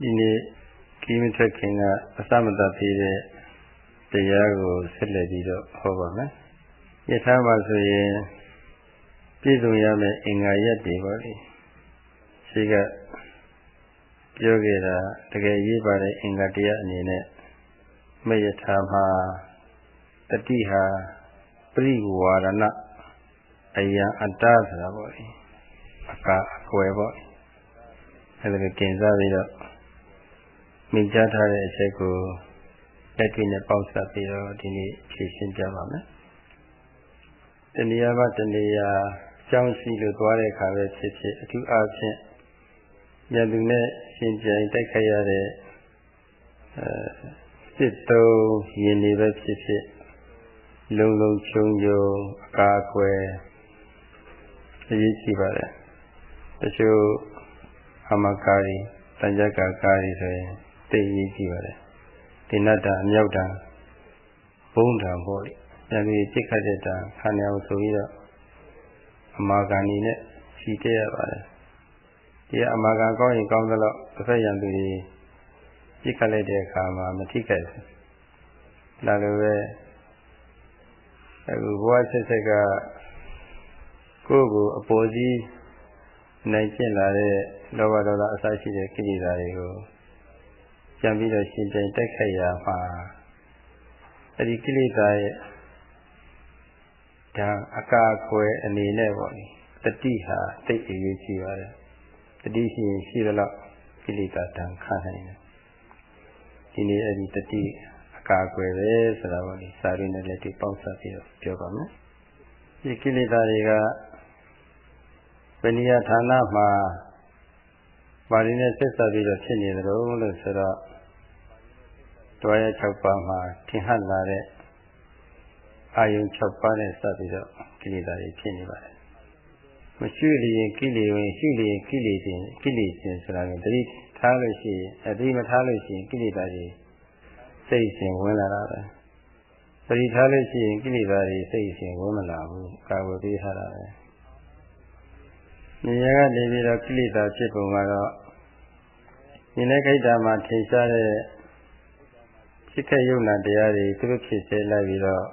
ဒီနေ့ခီးမထွက်ခင်ကအသမတသေးတဲ့တရားကိုဆက်လက်ပြီးတော့ဟောပါမယ်။ယထာမှာဆိုရင်ပြည့်စုံရမယ့်အင်္ဂါရက်တွေပေါ့လေ။ရှိကပြောခဲ့တာတကယ်ရေးပါတဲ့အင်္ဂါတရားအနေနဲ့မယထာမှာတတိဟာပရိဝါရဏအယံအတ္တဆိုတာပေါ့လေ။အကာအကွယ်ပေါ့။အဲဒါကိုကျင်စားပြီးတော့ မိကြားထားတဲ့အချက်ကိုလက်တွေ့နဲ့ပေါင်းစပ်ပြီးတော့ဒီနေ့ဖြည့်ရှင်းပြပါမယ်။တဏှာကတဏှာကြောင်းရှိလို့သွားတဲ့အခါပဲဖြစ်ဖြစ်အထူးအားဖြင့်ယသူနဲ့ရှင်ပြိုင်တိုက်ခိုက်ရတဲ့အဲစစ်တုံးရင်နေပဲဖြစ်ဖြစ်လုံလုံချုံချုံအကာအကွယ်အရေးကြီးပါတယ်။တချို့အမကာရီတန်ကြကာကာရီဆိုရင် သိရေးကြည့်ပါတယ်ဒီနတ္တအမြောက်တံဘုံတံပေါ့လေဉာဏ်ကြီးစိတ်ခတ်တဲ့တံခန္ဓာကိုဆိုပြီးတော့အမာဂန်နေနဲ့ဖြီးတဲ့ရပါတယ်ဒီအမာဂန်ကောင်းရင်ကောင်းသလောက်တစ်ဖက်ရန်သူတွေစိတ်ခတ်လိုက်တဲ့အခါမှာမထိခိုက်ဘူးဒါလိုပဲအခုဘဝဆက်ဆက်ကကိုယ့်ကိုအပေါ်ကြီးနိုင်ကျင့်လာတဲ့လောဘဒေါသအစရှိတဲ့ကိလေသာတွေကို ပြန်ပြီးတော့ရှင်ပြန်တိုက်ခိုက်ရမှာအဲ့ဒီကိလေသာရဲ့ဒါအကာအကွယ်အနေနဲ့ပေါ့လေတတိဟာသိအရေးကြီးပါတယ်တတိရှိရင်ရှိသလောက်ကိလေသာတန်ခတ်နိုင်တယ်ဒီနေ့အဲ့ဒီတတိအကာအကွယ်ပဲဆိုတာပေါ့လေစာရင်းနဲ့လက်တွေ့ပေါင်းစပ်ပြီးတော့ပြောပါမယ်ဒီကိလေသာတွေကဗဏိယဌာနမှာ ပါဠိနဲ့ဆက်ဆက်ပြီးတော့ဖြစ်နေတယ်လို့ဆိုတော့တွားရ6ပါးမှာထင်ဟပ်လာတဲ့အာယုံ6ပါးနဲ့စပ်ပြီးတော့ကိလေသာတွေဖြစ်နေပါတယ်။မရှိလျင်ကိလေဝင်ရှိလျင်ကိလေခြင်းကိလေခြင်းဆိုတာကတတိထားလို့ရှိရင်အတိမထားလို့ရှိရင်ကိလေသာတွေစိတ်ရှင်ဝင်လာတာပဲ။တတိထားလို့ရှိရင်ကိလေသာတွေစိတ်ရှင်ဝင်မလာဘူး။ကာဝေပေးထားတာပဲ။ ဉာဏ်ကနေပြီးတော့ကိလေသာဖြစ်ပုံကတော့ဉာဏ်နဲ့ခိတ္တမှာထင်ရှားတဲ့ဖြစ်ခဲ့ယုံနာတရားတွေသူတို့ဖြစ်စေလိုက်ပြီးတော့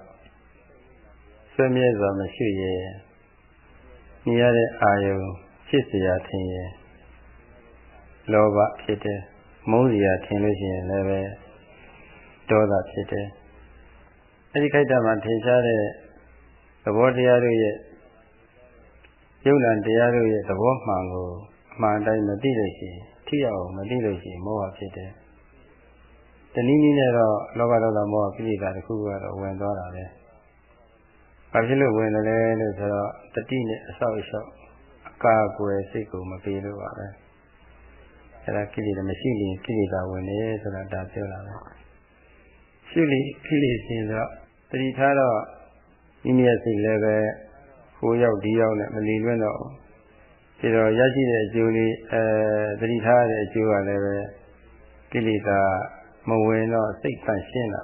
ဆွေးမြဲစွာမရှိရဲ့မြင်ရတဲ့အာယုံဖြစ်เสียထင်ရဲ့လောဘဖြစ်တယ်မုန်းเสียထင်လို့ရှိရင်လည်းပဲဒေါသဖြစ်တယ်အဲဒီခိုက်တာမှာထင်ရှားတဲ့သဘောတရားတို့ရဲ့ ယုံနာတရားတို့ရဲ့သဘောမှန်ကိုအမှန်တိုင်းမသိလို့ရှိရင်ထိအောင်မသိလို့ရှိရင်မောဟဖြစ်တယ်တနည်းနည်းနဲ့တော့လောဘဒေါသမောဟကိလေသာတစ်ခုကတော့ဝင်သွားတာပဲ။ဘာဖြစ်လို့ဝင်တယ်လဲလို့ဆိုတော့တတိနဲ့အဆောက်အအုံအကာအကွယ်စိတ်ကိုမပေးလို့ပါပဲ။အဲဒါကိလေသာမရှိရင်ကိလေသာဝင်တယ်ဆိုတာဒါပြောတာပဲ။ရှိလိကိလေသာဆိုတော့တတိထားတော့မိမိရဲ့စိတ်လည်းပဲ ဟိုရောက်ဒီရောက်နဲ့မလီလွန်းတော့ဒီတော့ရရှိတဲ့အကျိုးလေးအဲတတိထားတဲ့အကျိုးကလည်းပဲကိလေသာမဝင်တော့စိတ်တန့်ရှင်းတာ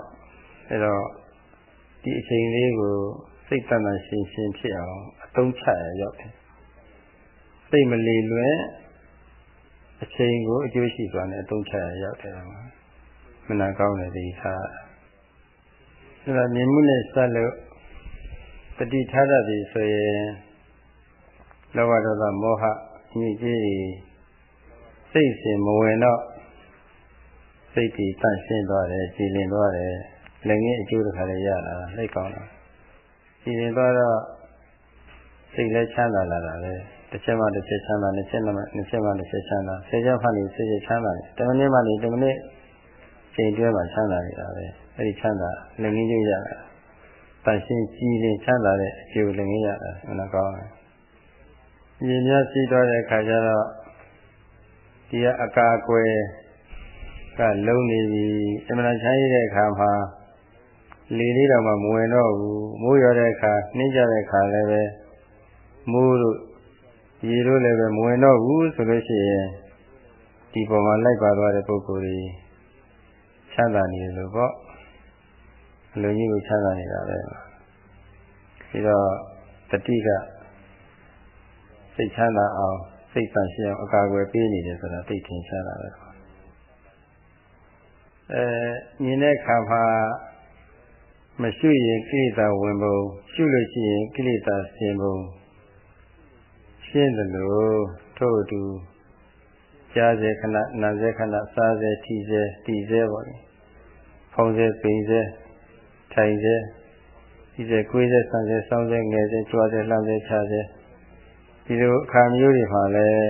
အဲတော့ဒီအချိန်လေးကိုစိတ်တန့်တန့်ရှင်းရှင်းဖြစ်အောင်အသုံးချရရောက်တယ်စိတ်မလီလွယ်အချိန်ကိုအကျိုးရှိစွာနဲ့အသုံးချရရောက်တယ်မှာမနာကောင်းတဲ့ဒီထားအဲဒါမြင်မှုနဲ့ဆက်လို့ တတိထားတတ်ပြီဆိုရင်လောဘဒေါသမောဟညစ်ကြေးစိတ်ရှင်မဝင်တော့စိတ်ကြီးတန့်ရှင်းသွားတယ်ကြည်လင်သွားတယ်လည်းငင်းအကျိုးတစ်ခါလေးရလာတာလက်ကောင်းတာကြည်လင်သွားတော့စိတ်လည်းချမ်းသာလာတာပဲတစ်ချက်မှတစ်ချက်ချမ်းသာနှစ်ချက်မှနှစ်ချက်မှတစ်ချက်ချမ်းသာဆယ်ချက်မှလေးဆယ်ချက်ချမ်းသာတယ်တမနစ်မှလေးတမနစ်ချိန်တွဲမှချမ်းသာနေတာပဲအဲ့ဒီချမ်းသာလည်းငင်းကျိုးရတာ တန့်ရှင်းကြည်လင်ချမ်းသာတဲ့အကျိုးလည်းငင်းရတာမနာကောင်းတယ်ညီများရှိသွားတဲ့အခါကျတော့ဒီကအကာအကွယ်ကလုံးနေပြီအမှန်ချမ်းရတဲ့အခါမှာလေလေးတော့မှမဝင်တော့ဘူးမိုးရွာတဲ့အခါနှင်းကြတဲ့အခါလည်းပဲမိုးတို့ရေတို့လည်းပဲမဝင်တော့ဘူးဆိုလို့ရှိရင်ဒီပုံမှာလိုက်ပါသွားတဲ့ပုဂ္ဂိုလ်ကြီးချမ်းသာနေတယ်လို့ပေါ့အ လိုကြီးကိုချမ်းသာနေတာပဲပြီးတော့တတိကစိတ်ချမ်းသာအောင်စိတ်ဆန့်ရှင်းအောင်အကာအကွယ်ပေးနေတယ်ဆိုတာသိထင်ရှားတာပဲအဲမြင်တဲ့အခါမှာမရှုရင်ကိလေသာဝင်ပုံရှုလို့ရှိရင်ကိလေသာဆင်ပုံရှင်းတယ်လို့ထို့အတူကြားစေခဏနာစေခဏစားစေထိစေတည်စေပေါ့လေဖုံးစေပိန်စေ ထိုင်စေဒီစေကိုယ်စေဆန်းစေစောင်းစေငယ်စေကြွားစေလှမ်းစေချစေဒီလိုအခါမျိုးတွေမှာလည်း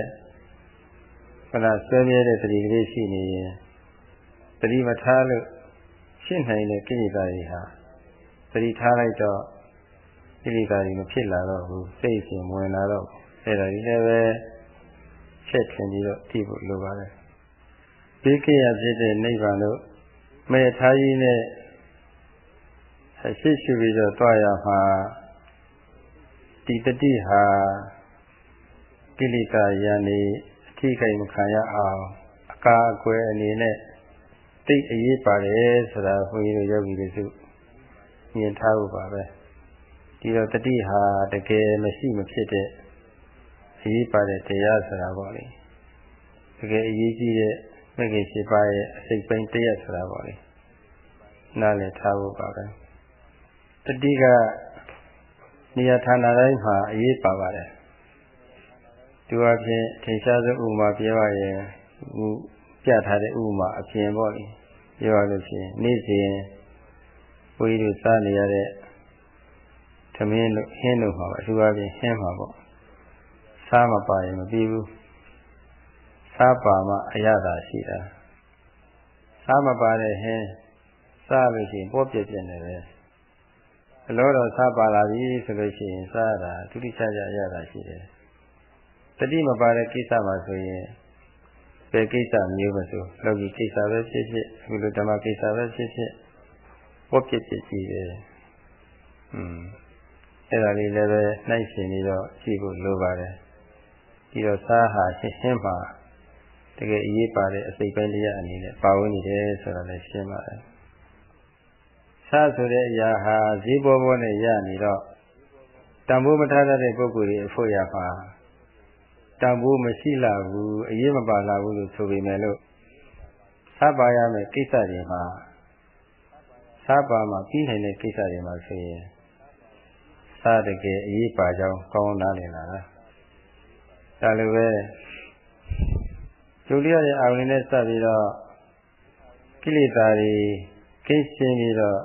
ခဏဆွဲမြဲတဲ့တတိကလေးရှိနေရင်တတိမထားလို့ရှင်းနိုင်တဲ့ကိလေသာတွေဟာတတိထားလိုက်တော့ကိလေသာတွေမဖြစ်လာတော့ဘူးစိတ်ရှင်ဝင်လာတော့အဲ့ဒါဒီလည်းပဲချက်ချင်ပြီးတော့သိဖို့လိုပါတယ်ဘေးကင်းရဖြစ်တဲ့နိဗ္ဗာန်တို့မေထားကြီးနဲ့ အရှိရှိပြီးတော့တွားရမှာဒီတတိဟာကိလေသာယန္နေအထိကိမခံရအောင်အကာအကွယ်အနေနဲ့သိအရေးပါတယ်ဆိုတာဘုန်းကြီးတို့ယောဂီတွေစုမြင်ထားဖို့ပါပဲဒီတော့တတိဟာတကယ်မရှိမဖြစ်တဲ့အရေးပါတဲ့တရားဆိုတာပေါ့လေတကယ်အရေးကြီးတဲ့မဂ္ဂင်၈ပါးရဲ့အစိတ်ပိုင်းတရားဆိုတာပေါ့လေနားလည်ထားဖို့ပါပဲ တတိကနေရာဌာနတိုင်းမှာအရေးပါပါတယ်သူအဖြစ်ထင်ရှားဆုံးဥပမာပြောရရင်ပြထားတဲ့ဥပမာအပြင်ပေါ့လေပြောရလို့ရှိရင်နေ့စဉ်ဘုရားတို့စားနေရတဲ့သမင်းတို့ဟင်းတို့မှာအထူးအဖြင့်ဟင်းမှာပေါ့စားမပါရင်မပြီးဘူးစားပါမှအရသာရှိတာစားမပါတဲ့ဟင်းစားလို့ရှိရင်ပေါ့ပြည့်ပြည့်နေတယ် အလောတော်စားပါလာပြီဆိုလို့ရှိရင်စားတာဒုတိယကြအရသာရှိတယ်တတိမပါတဲ့ကိစ္စမှာဆိုရင်ဘယ်ကိစ္စမျိုးမဆိုလောကီကိစ္စပဲဖြစ်ဖြစ်အခုလိုဓမ္မကိစ္စပဲဖြစ်ဖြစ်ပေါ့ပြည့်ပြည့်ရှိတယ်อืมအဲ့ဒါလေးလည်းပဲနှိုက်ရှင်ပြီးတော့ကြည့်ဖို့လိုပါတယ်ပြီးတော့စားဟာရှင်းရှင်းပါတကယ်အရေးပါတဲ့အစိတ်ပိုင်းတရားအနေနဲ့ပါဝင်နေတယ်ဆိုတာလည်းရှင်းပါတယ် စားဆိုတဲ့အရာဟာဈေးပေါ်ပေါ်နဲ့ရနေတော့တန်ဖိုးမထားတဲ့ပုဂ္ဂိုလ်တွေအဖို့ရပါတန်ဖိုးမရှိလာဘူးအရေးမပါလာဘူးလို့ဆိုပေမဲ့လို့စားပါရမယ့်ကိစ္စတွေမှာစားပါမှာပြီးနိုင်တဲ့ကိစ္စတွေမှာဆိုရင်စားတကယ်အရေးပါကြောင်းကောင်းနားလည်လာတာဒါလိုပဲကျုပ်လျော့တဲ့အာရုံနဲ့စပ်ပြီးတော့ကိလေသာတွေကိရှင်းပြီးတော့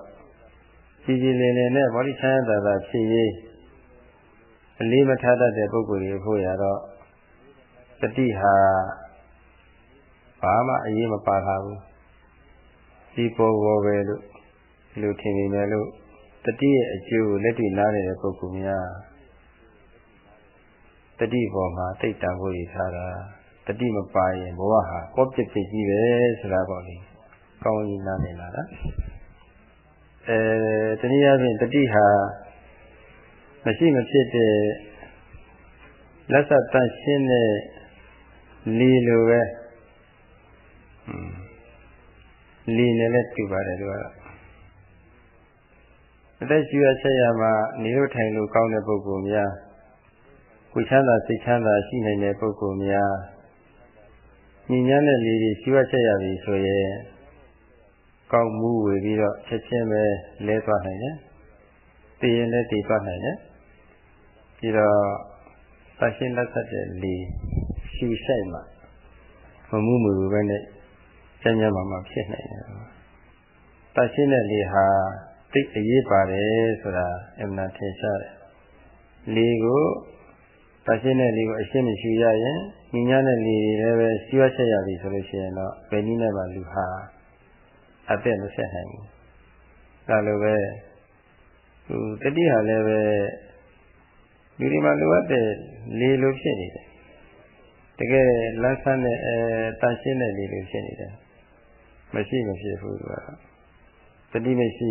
ကြည်ကြည်လင်လင်နဲ့ဗောဓိချမ်းသာသာဖြစ်ရေးအလေးမထားတတ်တဲ့ပုဂ္ဂိုလ်တွေဖို့ရတော့တတိဟာဘာမှအရေးမပါလာဘူးဒီပေါ်ပေါ်ပဲလို့ဒီလိုထင်နေတယ်လို့တတိရဲ့အကျိုးကိုလက်တွေ့နားနေတဲ့ပုဂ္ဂိုလ်များတတိပေါ်မှာတိတ်တံဖို့ရထားတာတတိမပါရင်ဘဝဟာကောပြစ်ပြစ်ကြီးပဲဆိုတာပေါ့လေကောင်းကြီးနားနေလာတာ အဲတနည်းအားဖြင့်တတိဟာမရှိမဖြစ်တဲ့လက်ဆက်တန့်ရှင်းတဲ့လီလိုပဲလီနဲ့လည်းတူပါတယ်သူကတော့အသက်ရှူရချက်ရမှာနေလို့ထိုင်လို့ကောင်းတဲ့ပုဂ္ဂိုလ်များကိုချမ်းသာစိတ်ချမ်းသာရှိနိုင်တဲ့ပုဂ္ဂိုလ်များညီညာတဲ့လေတွေရှူရချက်ရပြီဆိုရင် ကောင်းမှုဝေပြီးတော့ချက်ချင်းပဲလဲသွားနိုင်တယ်။တည်ရင်လည်းတည်သွားနိုင်တယ်။ပြီးတော့သရှင်းလက်ဆက်တဲ့လေရှူဆိုင်မှာမမှုမူပဲနဲ့ကျမ်းကျမ်းမာမာဖြစ်နိုင်တယ်။သရှင်းတဲ့လေဟာသိအရေးပါတယ်ဆိုတာအမှန်ထင်ရှားတယ်။လေကိုတရှင်းတဲ့လေကိုအရှင်းမရှိရရင်ညီညာတဲ့လေတွေလည်းပဲစီးပွားချက်ရပြီဆိုလို့ရှိရင်တော့ဘယ်နည်းနဲ့မှလူဟာ အသက်မဆက်နိုင်ဘူး။ဒါလိုပဲဟိုတတိဟာလည်းပဲလူတွေမှာလိုအပ်တဲ့လေလိုဖြစ်နေတယ်။တကယ်လန်းဆန်းတဲ့အဲတန်ရှင်းတဲ့လေလိုဖြစ်နေတယ်။မရှိမဖြစ်ဘူးသူကတတိမရှိ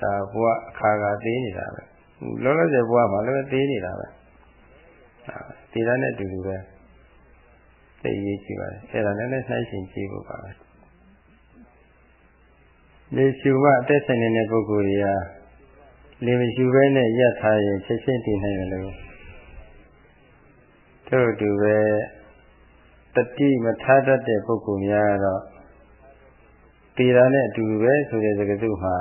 ဒါဘဝအခါခါသေးနေတာပဲ။လောလောဆယ်ဘဝမှာလည်းသေးနေတာပဲ။ဒီသားနဲ့အတူတူပဲသိရေးကြည့်ပါလေ။အဲ့ဒါလည်းနှိုင်းရှင်ကြည့်ဖို့ပါပဲ။ လေရှုမှအသက်ဆိုင်နေတဲ့ပုဂ္ဂိုလ်တွေဟာလေမရှုဘဲနဲ့ရပ်ထားရင်ချက်ချင်းတည်နိုင်တယ်လို့တို့တူပဲတတိမထားတတ်တဲ့ပုဂ္ဂိုလ်များကတော့တေတာနဲ့အတူပဲဆိုတဲ့စကားစုမှာ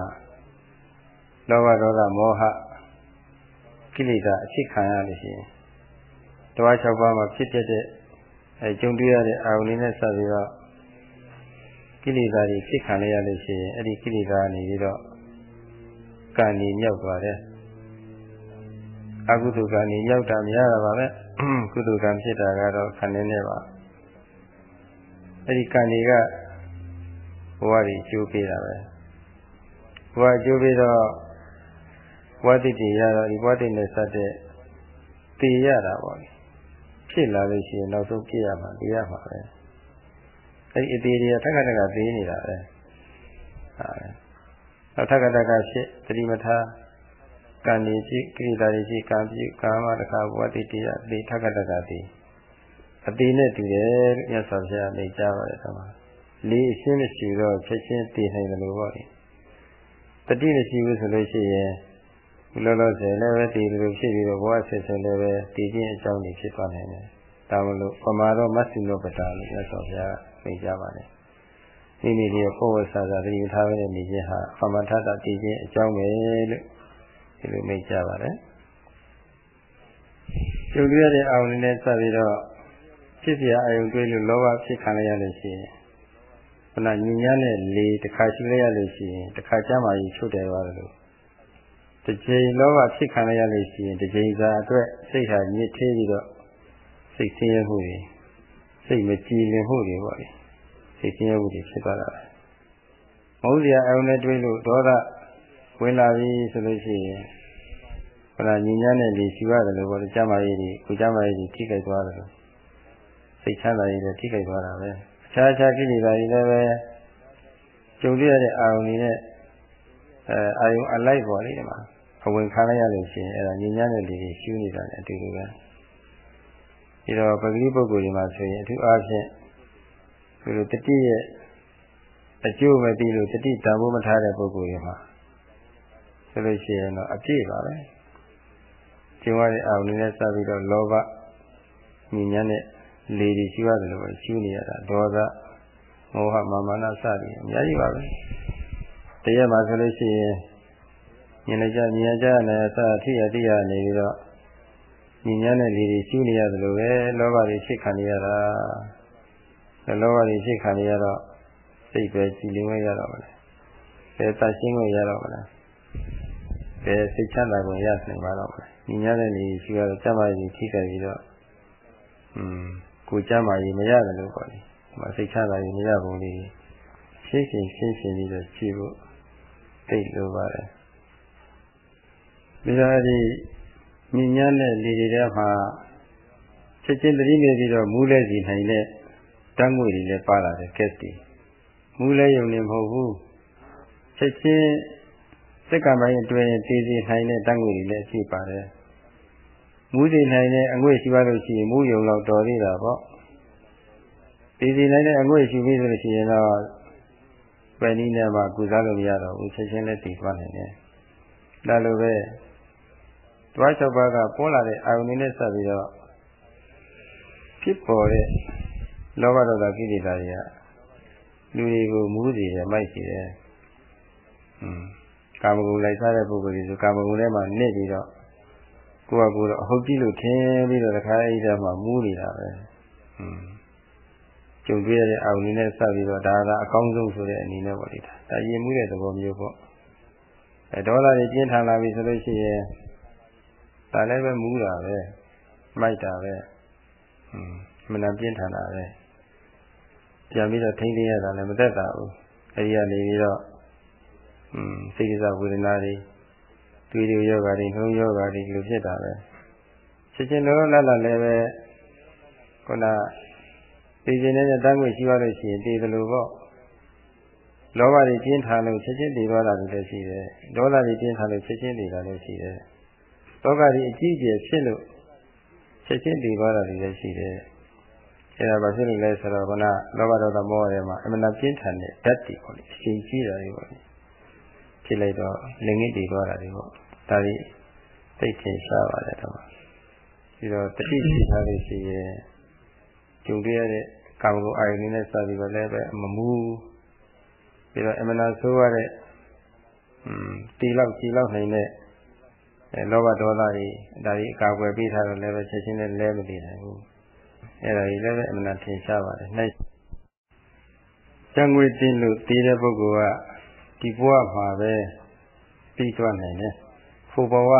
လောဘဒေါသမောဟကိလေသာအဖြစ်ခံရလို့ရှိရင်တဝါ၆ပါးမှာဖြစ်တဲ့အဲကြုံတွေ့ရတဲ့အာရုံလေးနဲ့ဆက်ပြီးတော့ ကိလေသာတွေဖြစ်ခံရလို့ရှိရင်အဲ့ဒီကိလေသာနေပြီးတော့ကံနေမြောက်သွားတယ်အကုသိုလ်ကံနေရောက်တာများတာပါပဲကုသိုလ်ကံဖြစ်တာကတော့ခန္ဓာနဲ့ပါအဲ့ဒီကံတွေကဘဝတွေကျိုးပေးတာပဲဘဝကျိုးပေးတော့ဘဝတိတိရတော့ဒီဘဝတိနဲ့စတဲ့တည်ရတာပေါ့ဖြစ်လာလို့ရှိရင်နောက်ဆုံးပြည့်ရမှာပြည့်ရမှာပဲ အဲ့ဒီအသေးတွေကထက်ကထက်ကသေးနေတာပဲဟာနောက်ထက်ကထက်ကဖြစ်တတိမထားကံနေရှိကိရိတာတွေရှိကံပြုကာမတခါဘဝတိတိယသေထက်ကထက်ကသေးအသေးနဲ့တူတယ်လို့မြတ်စွာဘုရားမိတ်ကြပါတယ်တော့လေးအရှင်းမရှိတော့ချက်ချင်းတည်နိုင်တယ်လို့ပေါ့လေတတိမရှိဘူးဆိုလို့ရှိရင်လောလောဆယ်လည်းပဲတည်တယ်လို့ဖြစ်ပြီးတော့ဘဝဆက်ဆက်လည်းပဲတည်ခြင်းအကြောင်းတွေဖြစ်သွားနိုင်တယ်ဒါမလို့ပမာတော့မတ်စီနောပတာလို့မြတ်စွာဘုရား မိတ်ကြပါတယ်မိမိဒီကိုယ်ဝဆာသာတတိထားတဲ့နေခြင်းဟာပမာထတာတည်ခြင်းအကြောင်းပဲလို့ဒီလိုမိတ်ကြပါတယ်ကျုပ်ရတဲ့အောင်နဲ့စပြီးတော့ဖြစ်ပြအာယုံတွေးလို့လောဘဖြစ်ခံရလို့ရှိရင်ခဏညဉ့်ညမ်းတဲ့လေတစ်ခါရှိလိုက်ရလို့ရှိရင်တစ်ခါကျမှကြီးချုပ်တယ်သွားတယ်လို့တစ်ချိန်လောဘဖြစ်ခံရလို့ရှိရင်တစ်ချိန်သာအတွက်စိတ်ဟာညစ်သေးပြီးတော့စိတ်ဆင်းရဲမှုတွေ စိတ်မကြည်လင်မှုတွေပေါ့လေစိတ်ဆင်းရဲမှုတွေဖြစ်သွားတာမဟုတ်စရာအယုံနဲ့တွေးလို့ဒေါသဝင်လာပြီဆိုလို့ရှိရင်ခဏညဉ့်ညမ်းတဲ့လေရှိရတယ်လို့ပေါ့လေကျမကြီးတွေကိုကျမကြီးတွေထိခိုက်သွားတယ်လို့စိတ်ချမ်းသာရေးတွေထိခိုက်သွားတာပဲအခြားခြားကိလေသာတွေလည်းပဲကြုံရတဲ့အာရုံတွေနဲ့အဲအာယုံအလိုက်ပေါ်လေဒီမှာအဝင်ခံလိုက်ရလို့ရှိရင်အဲ့ဒါညဉ့်ညမ်းတဲ့လေတွေရှူးနေတာလည်းအတူတူပဲ ဒီတော့ပဂတိပုဂ္ဂိုလ်တွေမှာဆိုရင်အထူးအားဖြင့်ဒီလိုတတိရဲ့အကျိုးမသိလို့တတိတန်ဖို့မထားတဲ့ပုဂ္ဂိုလ်တွေမှာဆိုလို့ရှိရင်တော့အပြည့်ပါပဲကျင်ရတဲ့အာရုံနဲ့စပြီးတော့လောဘညဉ့်ညမ်းတဲ့လေတွေရှိရတယ်လို့ရှင်းနေရတာဒေါသမောဟမာမနာစသည်အများကြီးပါပဲတရက်မှာဆိုလို့ရှိရင်ညနေကြညကြနဲ့စထိရတိရနေပြီးတော့ ညဉ့်ညမ်းတဲ့လေတွေရှင်းနေရတယ်လို့ပဲလောဘတွေဖြစ်ခံနေရတာလောဘတွေဖြစ်ခံနေရတော့စိတ်ပဲကြည်လင်ဝဲရတော့မလဲဘယ်တရှင်းကိုရတော့မလဲဘယ်စိတ်ချမ်းသာကိုရနိုင်ပါတော့မလဲညဉ့်ညမ်းတဲ့လေရှိရတော့စမရည်ထိခိုက်ပြီးတော့อืมကိုကြမ်းမာရေးမရတယ်လို့ပေါ့လေဒီမှာစိတ်ချတာရေးမရပုံလေးရှင်းရှင်းရှင်းရှင်းပြီးတော့ကြည့်ဖို့သိလိုပါတယ်ဒီလိုဒီ ညဉ့်ညမ်းတဲ့လေတွေထဲမှာချက်ချင်းတတိနေပြီးတော့မူးလဲစီနိုင်တဲ့တန်းငွေတွေလည်းပါလာတယ်ကက်တီမူးလဲယုံနေမဟုတ်ဘူးချက်ချင်းစက္ကန့်ပိုင်းအတွင်းတည်စီနိုင်တဲ့တန်းငွေတွေလည်းရှိပါတယ်မူးစီနိုင်တဲ့အငွေ့ရှိပါလို့ရှိရင်မူးယုံတော့တော်သေးတာပေါ့ဒီစီနိုင်တဲ့အငွေ့ရှိပြီဆိုလို့ရှိရင်တော့ပယ်နည်းနဲ့မှကုစားလို့မရတော့ဘူးချက်ချင်းလည်းတည်သွားနိုင်တယ်ဒါလိုပဲ တွား၆ပါးကပေါ်လာတဲ့အာရုံတွေနဲ့ဆက်ပြီးတော့ဖြစ်ပေါ်တဲ့လောဘဒေါသကိလေသာတွေကလူတွေကိုမူးစေတယ်မိုက်စေတယ်။음ကာမဂုဏ်လိုက်စားတဲ့ပုဂ္ဂိုလ်တွေဆိုကာမဂုဏ်ထဲမှာနစ်ပြီးတော့ကိုယ့်အကူတော့အဟုတ်ကြည့်လို့ထင်ပြီးတော့တခါအဲ့ဒါမှမူးနေတာပဲ။음ကြုံတွေ့ရတဲ့အာရုံတွေနဲ့ဆက်ပြီးတော့ဒါကအကောင်းဆုံးဆိုတဲ့အနေနဲ့ပေါ့လေဒါ။ဒါရင်မှုတဲ့သဘောမျိုးပေါ့။အဲဒေါသတွေပြင်းထန်လာပြီဆိုလို့ရှိရင် ဒါလည်းပဲမူးတာပဲမိုက်တာပဲอืมမနာပြင်းထန်တာပဲပြန်ပြီးတော့ထိမ့်သိရတာလည်းမသက်သာဘူးအဲဒီကနေပြီးတော့อืมစိတ်ကစားဝေဒနာတွေတွေ့တွေ့ယောဂါတွေနှုံးယောဂါတွေလိုဖြစ်တာပဲချက်ချင်းလောလောလတ်လတ်လည်းပဲခုနသိခြင်းနဲ့တန်းခွင့်ရှိရလို့ရှိရင်တည်တယ်လို့ပေါ့လောဘတွေကျင်းထားလို့ချက်ချင်းတည်သွားတာလည်းရှိတယ်ဒေါသတွေကျင်းထားလို့ချက်ချင်းတည်တာလည်းရှိတယ် လောကကြီးအကြီးအကျယ်ဖြစ်လို့ချက်ချင်းတည်သွားတာလည်းရှိတယ်အဲဒါဘာဖြစ်လို့လဲဆိုတော့ခုနလောဘဒေါသမောဟတွေမှာအမှန်တပြင်းထန်တဲ့ဓာတ်တွေပေါ့လေအရှင်ကြီးတာတွေပေါ့လေဖြစ်လိုက်တော့လင်ငစ်တည်သွားတာတွေပေါ့ဒါတွေသိထင်ရှားပါတယ်တော့ပြီးတော့တတိရှိထားလို့ရှိရင်ကြုံရတဲ့ကာမဂုဏ်အာရုံနဲ့စပြီးတော့လည်းပဲမမူးပြီးတော့အမနာဆိုးရတဲ့อืมတီလောက်ကြည်လောက်နိုင်တဲ့ အဲလောဘဒေါသတွေဒါတွေအကာအကွယ်ပေးထားတော့လည်းပဲချက်ချင်းနဲ့လဲမတည်နိုင်ဘူးအဲ့ဒါကြီးလည်းပဲအမနာထင်ရှားပါတယ်၌ကျန်ငွေတင်လို့တည်တဲ့ပုဂ္ဂိုလ်ကဒီဘဝမှာပဲပြီးသွားနိုင်တယ်ဖို့ဘဝ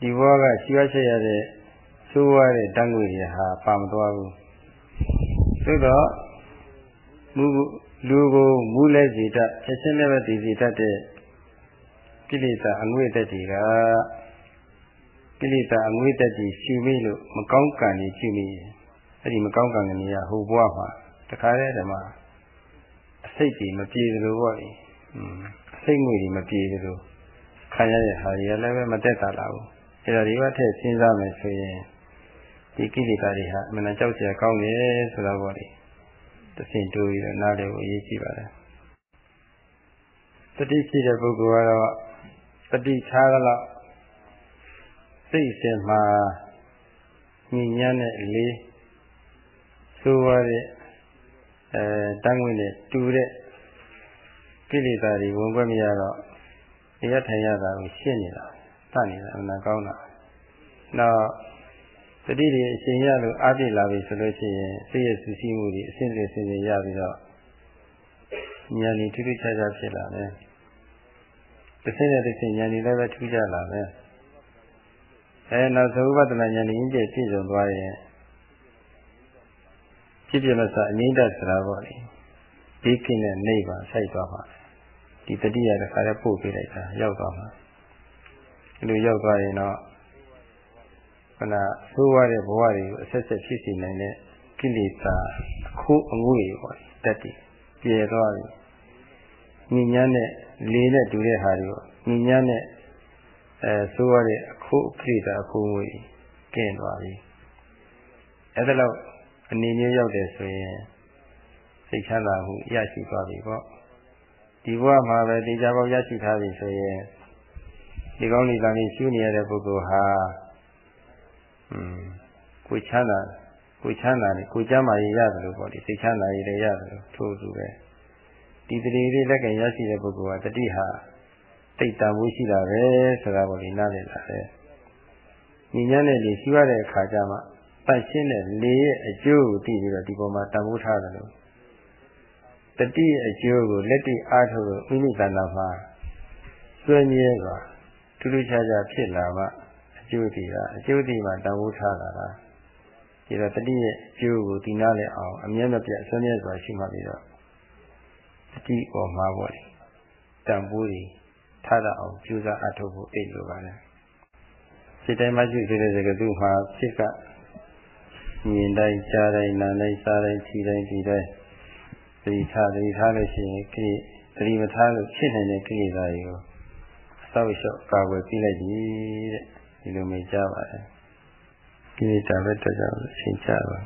ဒီဘဝကရှိရချက်ရတဲ့သိုးရတဲ့တန်ငွေတွေဟာပါမသွားဘူးသို့တော့မူလူကိုမူလဲစီတတ်ချက်ချင်းလည်းပဲတည်စီတတ်တဲ့ ကိလေသာအငွေ့တက်တွေကကိလေသာအငွေ့တက်တွေရှူမိလို့မကောင်းကံတွေရှူမိအဲ့ဒီမကောင်းကံတွေကဟိုဘဝမှာတခါတည်းတည်းမှာအစိတ်တွေမပြေသလိုပေါ့လေอืมအစိတ်ငွေတွေမပြေသလိုခံရတဲ့ဟာတွေကလည်းပဲမတက်တာလားဘူးအဲ့ဒါတွေကထည့်စဉ်းစားမယ်ဆိုရင်ဒီကိလေသာတွေဟာအမှန်တန်ကြောက်စရာကောင်းတယ်ဆိုတာပေါ့လေတဆင့်တိုးပြီးတော့နားလည်ဖို့အရေးကြီးပါတယ်တတိရှိတဲ့ပုဂ္ဂိုလ်ကတော့ တတိထားကြတော့စိတ်စင်မှာညဉ့်ညမ်းတဲ့လေးဆိုးရတဲ့အဲတန်းဝင်နဲ့တူတဲ့ကိလေသာတွေဝင်ခွင့်မရတော့တရားထိုင်ရတာကိုရှင်းနေတာတတ်နေတာအမှန်ကောင်းတာနောက်တတိတွေအရှင်ရလို့အားပြည့်လာပြီဆိုလို့ရှိရင်စိတ်ရဲ့ဆူဆီးမှုတွေအစဉ်စဉ်စဉ်ရပြီးတော့ဉာဏ်ဤထူးထူးခြားခြားဖြစ်လာတယ် တစ်ဆင့်နဲ့တစ်ဆင့်ဉာဏ်ဤလည်းပဲထူးခြားလာတယ်အဲနောက်သုဘဒနာဉာဏ်ဤပြည့်ပြည့်စုံသွားရင်ဖြစ်ပြမစအငိမ့်တဆိုတာပေါ့လေဒီကိနဲ့နေပါဆိုင်သွားပါဒီတတိယတစ်ခါလည်းပို့ပေးလိုက်တာရောက်သွားမှာဒီလိုရောက်သွားရင်တော့ခဏသိုးရတဲ့ဘဝတွေကိုအဆက်ဆက်ဖြစ်စီနိုင်တဲ့ကိလေသာအခိုးအငွေ့ပေါ့တက်တည်ပြေသွားပြီ ညဉ့်ညမ်းတဲ့လေးနဲ့တူတဲ့ဟာတွေကိုညဉ့်ညမ်းတဲ့အဲသိုးရတဲ့အခိုးကိလေသာအခိုးငွေ့ကျင်းသွားပြီအဲ့ဒါတော့အနေမျိုးရောက်တယ်ဆိုရင်စိတ်ချမ်းသာမှုရရှိသွားပြီပေါ့ဒီဘဝမှာပဲတရားပေါက်ရရှိထားပြီဆိုရင်ဒီကောင်းဒီကံကြီးရှုနေရတဲ့ပုဂ္ဂိုလ်ဟာอืมကိုချမ်းသာကိုချမ်းသာတယ်ကိုကျမ်းမာရေးရတယ်လို့ပေါ့ဒီစိတ်ချမ်းသာရေးလည်းရတယ်လို့ထို့သူပဲ ဒီတတိလေးလက်ကရရှိတဲ့ပုဂ္ဂိုလ်ကတတိဟာတိတ်တန်ဖို့ရှိတာပဲဆိုတာပေါ့ဒီနားလည်လာတယ်ညီညာနဲ့လေရှိရတဲ့အခါကျမှပတ်ရှင်းတဲ့လေရဲ့အကျိုးကိုသိပြီးတော့ဒီပေါ်မှာတန်ဖိုးထားတယ်လို့တတိအကျိုးကိုလက်တိအားထုတ်လို့မိမိတဏ္ဍာမှာစွဲမြဲစွာထူးထူးခြားခြားဖြစ်လာမှအကျိုးတည်တာအကျိုးတည်မှတန်ဖိုးထားတာလားဒီတော့တတိရဲ့အကျိုးကိုဒီနားလည်အောင်အမြဲမပြတ်စွဲမြဲစွာရှိမှပြီးတော့ တတိပေါ်မှာပေါ့လေတန်ဖိုးတွေထားတာအောင်ကြိုးစားအထောက်ဖို့အိတ်လိုပါလေစိတ်တိုင်းမှရှိသေးတဲ့စကားသူမှာဖြစ်ကမြင်တိုင်းကြားတိုင်းနားတိုင်းစားတိုင်းခြေတိုင်းဒီတိုင်းသတိထားသတိထားလို့ရှိရင်ကိသတိမထားလို့ဖြစ်နေတဲ့ကိလေသာတွေကိုအသောက်လျှော့ကာဝယ်ပြီးလိုက်ပြီတဲ့ဒီလိုမျိုးကြားပါတယ်ကိလေသာပဲတော့ကြောင့်သင်ကြားပါ